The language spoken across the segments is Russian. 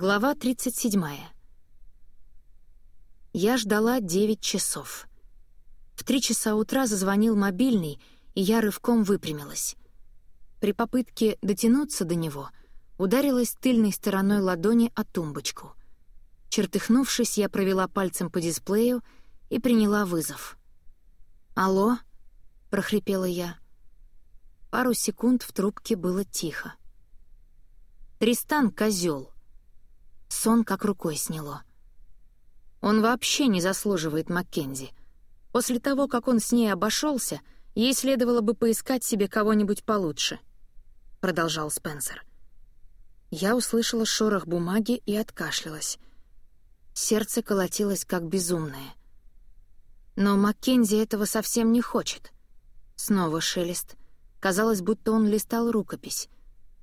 Глава 37. Я ждала 9 часов. В 3 часа утра зазвонил мобильный, и я рывком выпрямилась. При попытке дотянуться до него ударилась тыльной стороной ладони о тумбочку. Чертыхнувшись, я провела пальцем по дисплею и приняла вызов. «Алло?» — прохрипела я. Пару секунд в трубке было тихо. «Тристан — козёл», Сон как рукой сняло. Он вообще не заслуживает Маккензи. После того, как он с ней обошелся, ей следовало бы поискать себе кого-нибудь получше, — продолжал Спенсер. Я услышала шорох бумаги и откашлялась. Сердце колотилось как безумное. Но Маккензи этого совсем не хочет. Снова шелест. Казалось, будто он листал рукопись.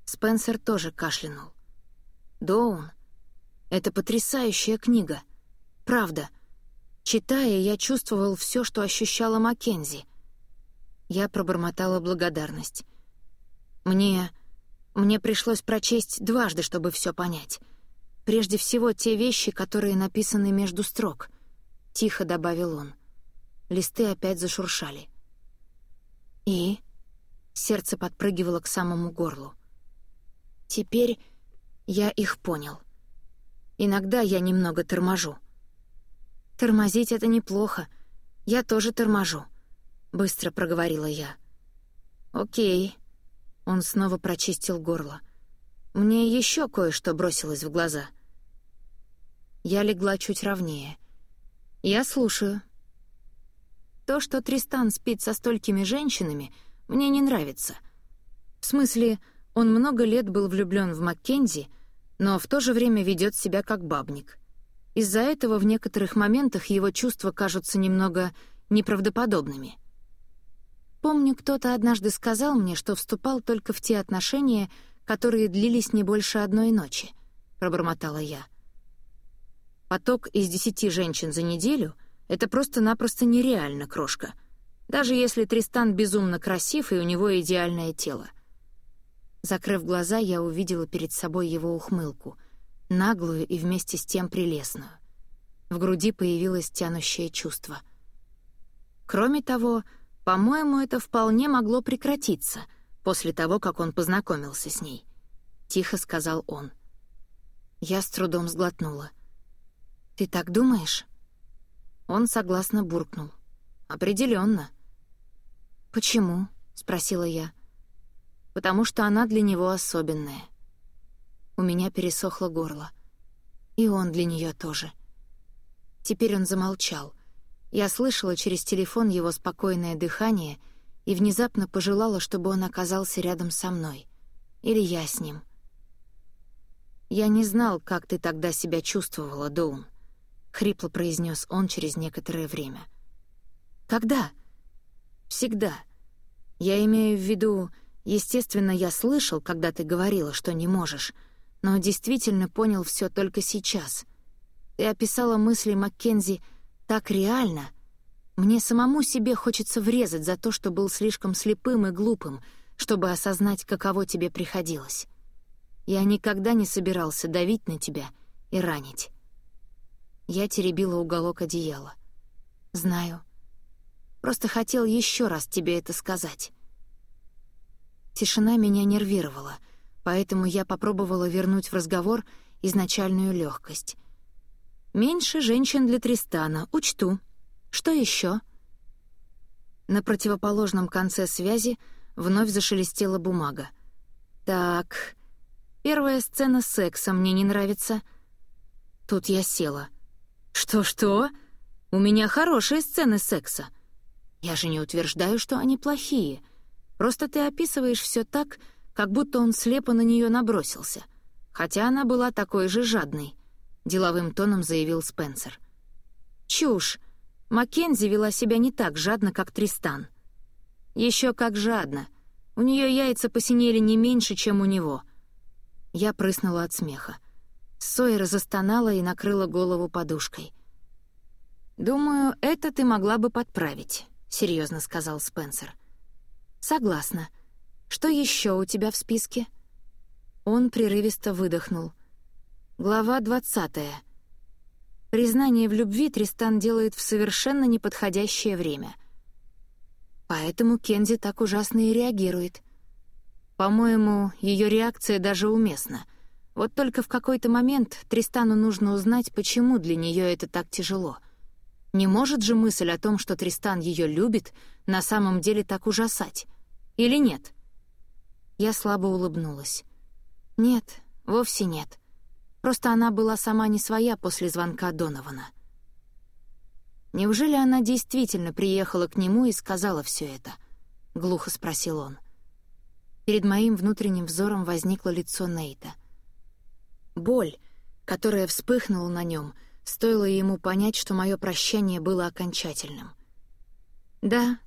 Спенсер тоже кашлянул. Доун это потрясающая книга. Правда. Читая, я чувствовал все, что ощущала Маккензи. Я пробормотала благодарность. Мне... мне пришлось прочесть дважды, чтобы все понять. Прежде всего, те вещи, которые написаны между строк. Тихо добавил он. Листы опять зашуршали. И... Сердце подпрыгивало к самому горлу. Теперь я их понял. Иногда я немного торможу. «Тормозить — это неплохо. Я тоже торможу», — быстро проговорила я. «Окей». Он снова прочистил горло. «Мне еще кое-что бросилось в глаза». Я легла чуть ровнее. «Я слушаю». «То, что Тристан спит со столькими женщинами, мне не нравится. В смысле, он много лет был влюблен в Маккензи — но в то же время ведет себя как бабник. Из-за этого в некоторых моментах его чувства кажутся немного неправдоподобными. Помню, кто-то однажды сказал мне, что вступал только в те отношения, которые длились не больше одной ночи, — пробормотала я. Поток из десяти женщин за неделю — это просто-напросто нереально, крошка. Даже если Тристан безумно красив и у него идеальное тело. Закрыв глаза, я увидела перед собой его ухмылку, наглую и вместе с тем прелестную. В груди появилось тянущее чувство. Кроме того, по-моему, это вполне могло прекратиться после того, как он познакомился с ней. Тихо сказал он. Я с трудом сглотнула. «Ты так думаешь?» Он согласно буркнул. Определенно. «Почему?» — спросила я потому что она для него особенная. У меня пересохло горло. И он для нее тоже. Теперь он замолчал. Я слышала через телефон его спокойное дыхание и внезапно пожелала, чтобы он оказался рядом со мной. Или я с ним. «Я не знал, как ты тогда себя чувствовала, Доун», — хрипло произнес он через некоторое время. «Когда?» «Всегда. Я имею в виду, Естественно, я слышал, когда ты говорила, что не можешь, но действительно понял все только сейчас. Ты описала мысли Маккензи так реально. Мне самому себе хочется врезать за то, что был слишком слепым и глупым, чтобы осознать, каково тебе приходилось. Я никогда не собирался давить на тебя и ранить. Я теребила уголок одеяла. Знаю. Просто хотел еще раз тебе это сказать. Тишина меня нервировала, поэтому я попробовала вернуть в разговор изначальную легкость. «Меньше женщин для Тристана, учту. Что еще? На противоположном конце связи вновь зашелестела бумага. «Так, первая сцена секса мне не нравится». Тут я села. «Что-что? У меня хорошие сцены секса. Я же не утверждаю, что они плохие». Просто ты описываешь все так, как будто он слепо на нее набросился. Хотя она была такой же жадной», — деловым тоном заявил Спенсер. «Чушь. Маккензи вела себя не так жадно, как Тристан». Еще как жадно. У нее яйца посинели не меньше, чем у него». Я прыснула от смеха. Сойер застонала и накрыла голову подушкой. «Думаю, это ты могла бы подправить», — серьезно сказал Спенсер. — «Согласна. Что еще у тебя в списке?» Он прерывисто выдохнул. Глава 20. Признание в любви Тристан делает в совершенно неподходящее время. Поэтому Кензи так ужасно и реагирует. По-моему, ее реакция даже уместна. Вот только в какой-то момент Тристану нужно узнать, почему для нее это так тяжело. Не может же мысль о том, что Тристан ее любит, на самом деле так ужасать. Или нет? Я слабо улыбнулась. Нет, вовсе нет. Просто она была сама не своя после звонка Донована. «Неужели она действительно приехала к нему и сказала все это?» — глухо спросил он. Перед моим внутренним взором возникло лицо Нейта. Боль, которая вспыхнула на нем, стоило ему понять, что мое прощание было окончательным. Да,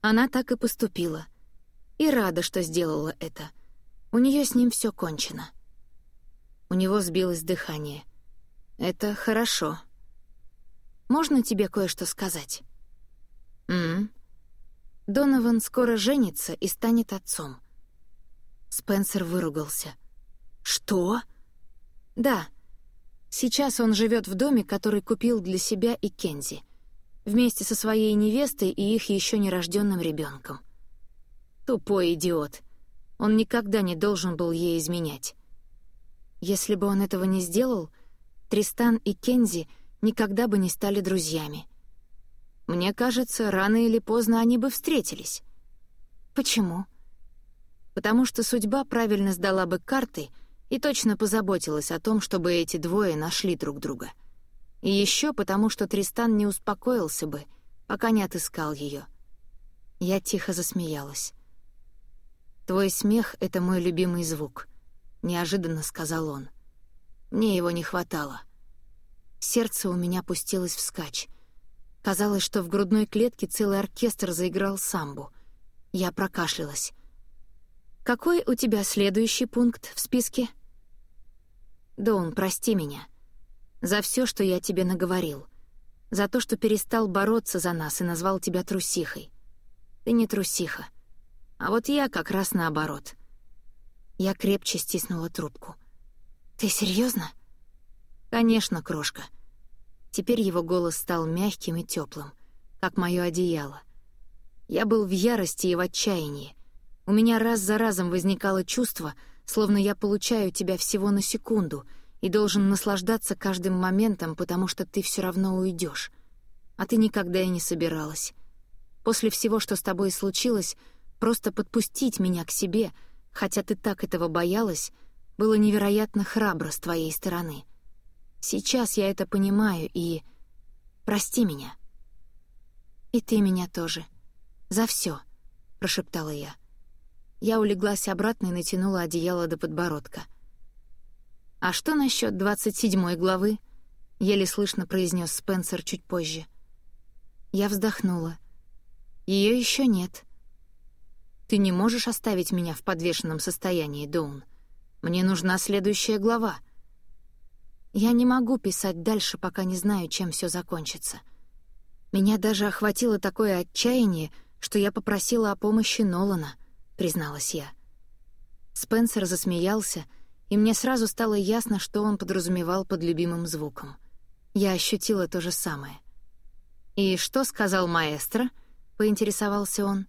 она так и поступила. И рада, что сделала это. У нее с ним все кончено. У него сбилось дыхание. «Это хорошо. Можно тебе кое-что сказать?» «М-м. Донован скоро женится и станет отцом». Спенсер выругался. «Что?» «Да. Сейчас он живет в доме, который купил для себя и Кензи, вместе со своей невестой и их еще нерожденным ребенком. Тупой идиот. Он никогда не должен был ей изменять. Если бы он этого не сделал, Тристан и Кензи никогда бы не стали друзьями. Мне кажется, рано или поздно они бы встретились. Почему? Потому что судьба правильно сдала бы карты и точно позаботилась о том, чтобы эти двое нашли друг друга. И еще потому, что Тристан не успокоился бы, пока не отыскал ее. Я тихо засмеялась. «Твой смех — это мой любимый звук», — неожиданно сказал он. Мне его не хватало. Сердце у меня пустилось вскачь. Казалось, что в грудной клетке целый оркестр заиграл самбу. Я прокашлялась. «Какой у тебя следующий пункт в списке?» «Доун, прости меня. За все, что я тебе наговорил. За то, что перестал бороться за нас и назвал тебя трусихой. Ты не трусиха. А вот я как раз наоборот. Я крепче стиснула трубку. «Ты серьезно? «Конечно, крошка». Теперь его голос стал мягким и теплым, как мое одеяло. Я был в ярости и в отчаянии. У меня раз за разом возникало чувство, словно я получаю тебя всего на секунду и должен наслаждаться каждым моментом, потому что ты все равно уйдешь. А ты никогда и не собиралась. После всего, что с тобой случилось, просто подпустить меня к себе — хотя ты так этого боялась, было невероятно храбро с твоей стороны. Сейчас я это понимаю и... Прости меня. И ты меня тоже. За все, прошептала я. Я улеглась обратно и натянула одеяло до подбородка. «А что насчет двадцать седьмой главы?» — еле слышно произнес Спенсер чуть позже. Я вздохнула. Ее еще нет. Ты не можешь оставить меня в подвешенном состоянии, Доун. Мне нужна следующая глава. Я не могу писать дальше, пока не знаю, чем все закончится. Меня даже охватило такое отчаяние, что я попросила о помощи Нолана, призналась я. Спенсер засмеялся, и мне сразу стало ясно, что он подразумевал под любимым звуком. Я ощутила то же самое. «И что сказал маэстро?» — поинтересовался он.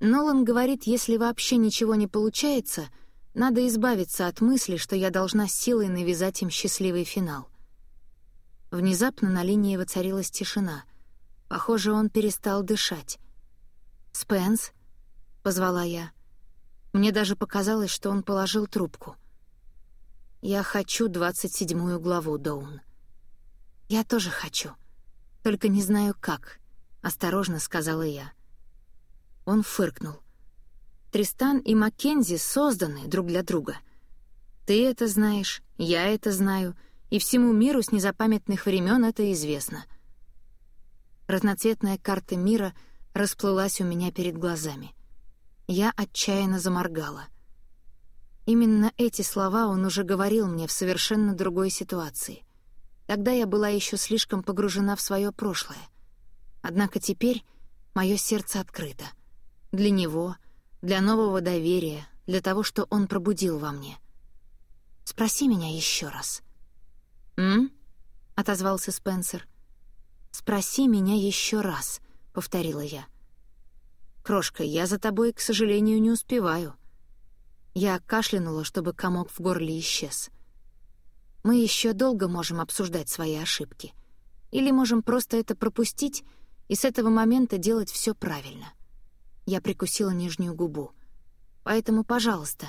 Нолан говорит, если вообще ничего не получается, надо избавиться от мысли, что я должна силой навязать им счастливый финал. Внезапно на линии воцарилась тишина. Похоже, он перестал дышать. «Спенс?» — позвала я. Мне даже показалось, что он положил трубку. «Я хочу двадцать седьмую главу, Доун». «Я тоже хочу. Только не знаю, как», — осторожно сказала я. Он фыркнул. Тристан и Маккензи созданы друг для друга. Ты это знаешь, я это знаю, и всему миру с незапамятных времен это известно. Разноцветная карта мира расплылась у меня перед глазами. Я отчаянно заморгала. Именно эти слова он уже говорил мне в совершенно другой ситуации. Тогда я была еще слишком погружена в свое прошлое. Однако теперь мое сердце открыто — для него, для нового доверия, для того, что он пробудил во мне. Спроси меня еще раз». «М?» — отозвался Спенсер. «Спроси меня еще раз», — повторила я. «Крошка, я за тобой, к сожалению, не успеваю». Я кашлянула, чтобы комок в горле исчез. Мы еще долго можем обсуждать свои ошибки. Или можем просто это пропустить и с этого момента делать все правильно. Я прикусила нижнюю губу. Поэтому, пожалуйста,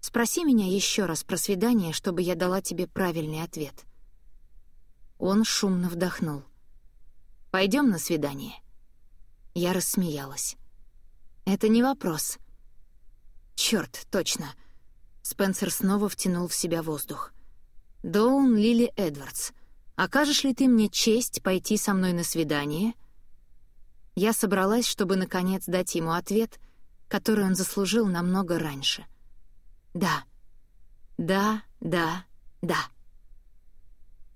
спроси меня еще раз про свидание, чтобы я дала тебе правильный ответ. Он шумно вдохнул. Пойдем на свидание. Я рассмеялась. Это не вопрос. Черт, точно. Спенсер снова втянул в себя воздух. Доун Лили Эдвардс, окажешь ли ты мне честь пойти со мной на свидание? Я собралась, чтобы наконец дать ему ответ, который он заслужил намного раньше. Да, да, да, да.